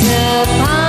The.